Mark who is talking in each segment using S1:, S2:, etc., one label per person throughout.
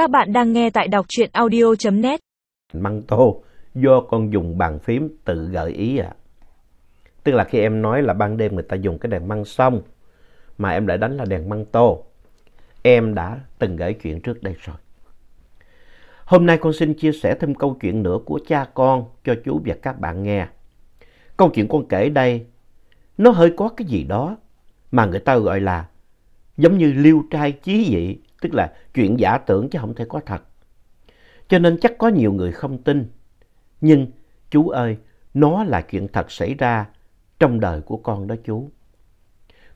S1: Các bạn đang nghe tại đọc truyện audio.net.
S2: Măng tô do con dùng bàn phím tự gợi ý à. Tức là khi em nói là ban đêm người ta dùng cái đèn măng sông mà em lại đánh là đèn măng tô. Em đã từng gửi chuyện trước đây rồi. Hôm nay con xin chia sẻ thêm câu chuyện nữa của cha con cho chú và các bạn nghe. Câu chuyện con kể đây nó hơi có cái gì đó mà người ta gọi là giống như liêu trai chí dị, tức là chuyện giả tưởng chứ không thể có thật. Cho nên chắc có nhiều người không tin. Nhưng chú ơi, nó là chuyện thật xảy ra trong đời của con đó chú.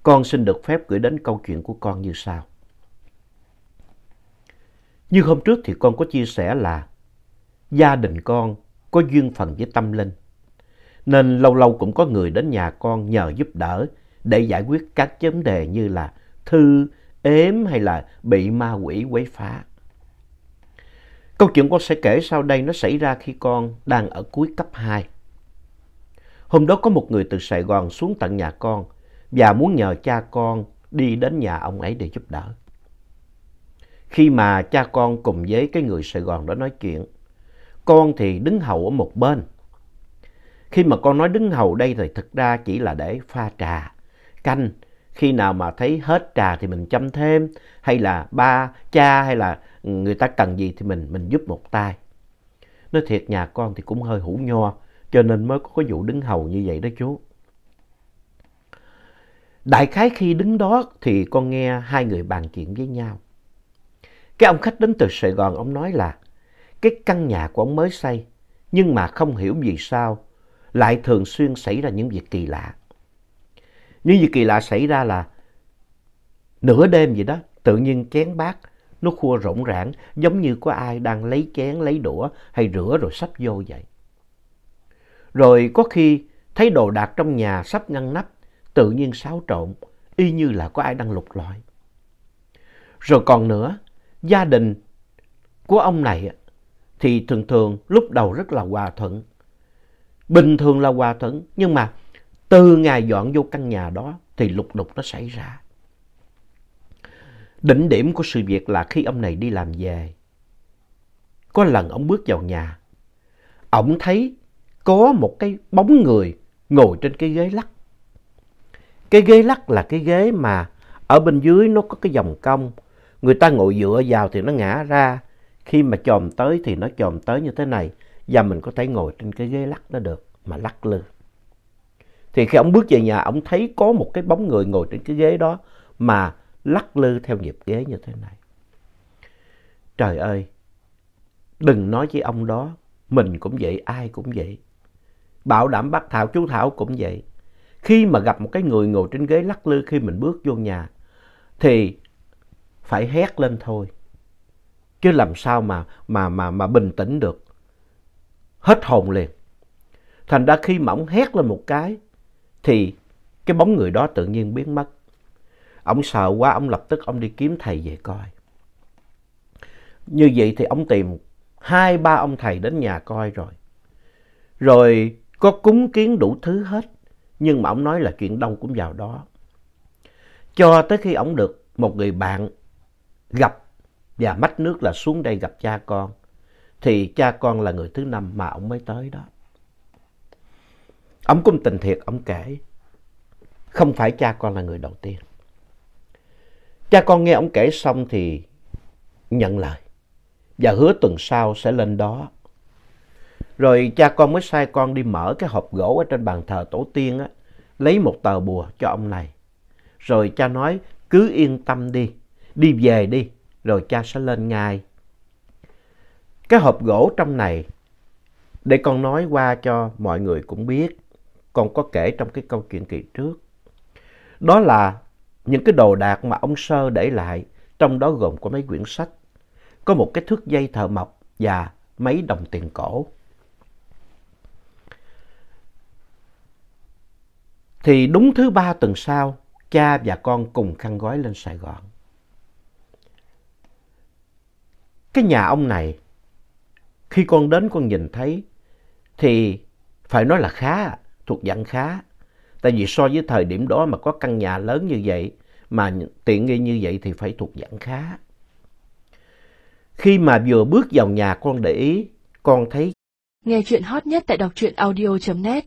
S2: Con xin được phép gửi đến câu chuyện của con như sau. Như hôm trước thì con có chia sẻ là gia đình con có duyên phận với tâm linh. Nên lâu lâu cũng có người đến nhà con nhờ giúp đỡ để giải quyết các vấn đề như là thư, ếm hay là bị ma quỷ quấy phá. Câu chuyện con sẽ kể sau đây nó xảy ra khi con đang ở cuối cấp 2. Hôm đó có một người từ Sài Gòn xuống tận nhà con và muốn nhờ cha con đi đến nhà ông ấy để giúp đỡ. Khi mà cha con cùng với cái người Sài Gòn đó nói chuyện, con thì đứng hầu ở một bên. Khi mà con nói đứng hầu đây thì thực ra chỉ là để pha trà, canh. Khi nào mà thấy hết trà thì mình chăm thêm, hay là ba, cha hay là người ta cần gì thì mình mình giúp một tay. Nói thiệt nhà con thì cũng hơi hủ nho, cho nên mới có cái vụ đứng hầu như vậy đó chú. Đại khái khi đứng đó thì con nghe hai người bàn chuyện với nhau. Cái ông khách đến từ Sài Gòn, ông nói là cái căn nhà của ông mới xây, nhưng mà không hiểu vì sao lại thường xuyên xảy ra những việc kỳ lạ nhưng gì kỳ lạ xảy ra là nửa đêm vậy đó, tự nhiên chén bát nó khua rỗng rãng giống như có ai đang lấy chén, lấy đũa hay rửa rồi sắp vô vậy. Rồi có khi thấy đồ đạc trong nhà sắp ngăn nắp, tự nhiên xáo trộn, y như là có ai đang lục lọi. Rồi còn nữa, gia đình của ông này thì thường thường lúc đầu rất là hòa thuận. Bình thường là hòa thuận, nhưng mà từ ngày dọn vô căn nhà đó thì lục đục nó xảy ra. Đỉnh điểm của sự việc là khi ông này đi làm về. Có lần ông bước vào nhà, ông thấy có một cái bóng người ngồi trên cái ghế lắc. Cái ghế lắc là cái ghế mà ở bên dưới nó có cái vòng cong. Người ta ngồi dựa vào thì nó ngã ra. Khi mà chồm tới thì nó chồm tới như thế này. Và mình có thể ngồi trên cái ghế lắc đó được mà lắc lư. Thì khi ông bước về nhà, ông thấy có một cái bóng người ngồi trên cái ghế đó mà lắc lư theo nhịp ghế như thế này. Trời ơi, đừng nói với ông đó, mình cũng vậy, ai cũng vậy. Bảo đảm bác Thảo, chú Thảo cũng vậy. Khi mà gặp một cái người ngồi trên ghế lắc lư khi mình bước vô nhà, thì phải hét lên thôi. Chứ làm sao mà, mà, mà, mà bình tĩnh được. Hết hồn liền. Thành ra khi mà ông hét lên một cái, thì cái bóng người đó tự nhiên biến mất. Ông sợ quá, ông lập tức ông đi kiếm thầy về coi. Như vậy thì ông tìm hai ba ông thầy đến nhà coi rồi. Rồi có cúng kiến đủ thứ hết. Nhưng mà ông nói là chuyện đâu cũng vào đó. Cho tới khi ông được một người bạn gặp và mách nước là xuống đây gặp cha con. Thì cha con là người thứ năm mà ông mới tới đó. Ông cũng tình thiệt, ông kể. Không phải cha con là người đầu tiên. Cha con nghe ông kể xong thì nhận lời. Và hứa tuần sau sẽ lên đó. Rồi cha con mới sai con đi mở cái hộp gỗ ở trên bàn thờ tổ tiên á. Lấy một tờ bùa cho ông này. Rồi cha nói cứ yên tâm đi. Đi về đi. Rồi cha sẽ lên ngay. Cái hộp gỗ trong này để con nói qua cho mọi người cũng biết con có kể trong cái câu chuyện kỳ trước. Đó là những cái đồ đạc mà ông Sơ để lại, trong đó gồm có mấy quyển sách, có một cái thước dây thợ mộc và mấy đồng tiền cổ. Thì đúng thứ ba tuần sau, cha và con cùng khăn gói lên Sài Gòn. Cái nhà ông này, khi con đến con nhìn thấy, thì phải nói là khá thuộc dạng khá. Tại vì so với thời điểm đó mà có căn nhà lớn như vậy, mà tiện nghi như vậy thì phải thuộc dạng khá. Khi mà vừa bước vào nhà con để ý, con thấy
S3: Nghe chuyện hot nhất tại đọc truyện audio.net